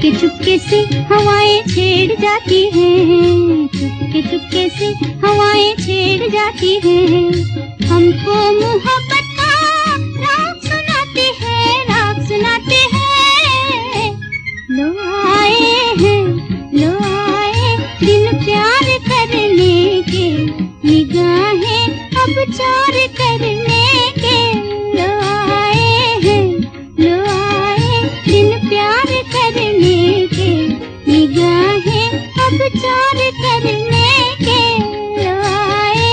चुपके चुपके से हवाएँ छेड़ जाती हैं। चुपके चुपके से हवाएँ छेड़ जाती हैं। हमको मोहब्बत का राग सुनाते हैं, राग सुनाते हैं। लो आए हैं लो आए दिन प्यार करने के। निगाहें अब चार करने निगाहें चार करने के आए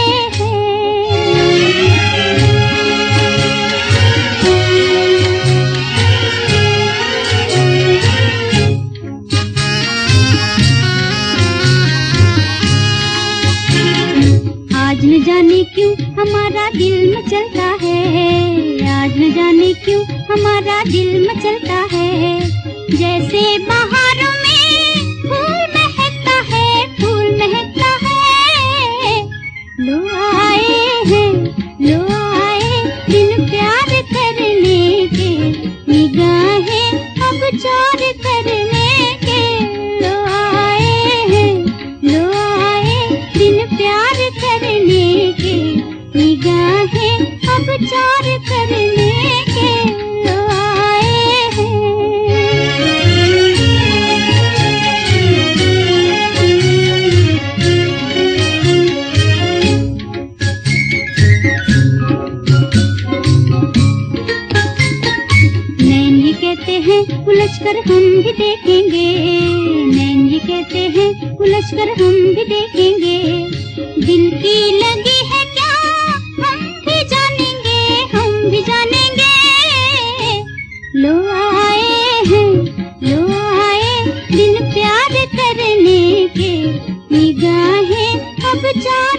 आज न जाने क्यों हमारा दिल मचलता है? आज न जाने क्यों हमारा दिल मचलता है? लो आए हैं लो आए दिन प्यार करने के, निगाहें अब चार करने के। लो आए हैं लो आए दिन प्यार करने के, निगाहें अब चार करने उलझ कर हम भी देखेंगे। नैन ये कहते हैं उलझ कर हम भी देखेंगे। दिल की लगी है क्या, हम भी जानेंगे, हम भी जानेंगे। लो आए हैं, लो आए दिन प्यार करने के। निगाहें अब करने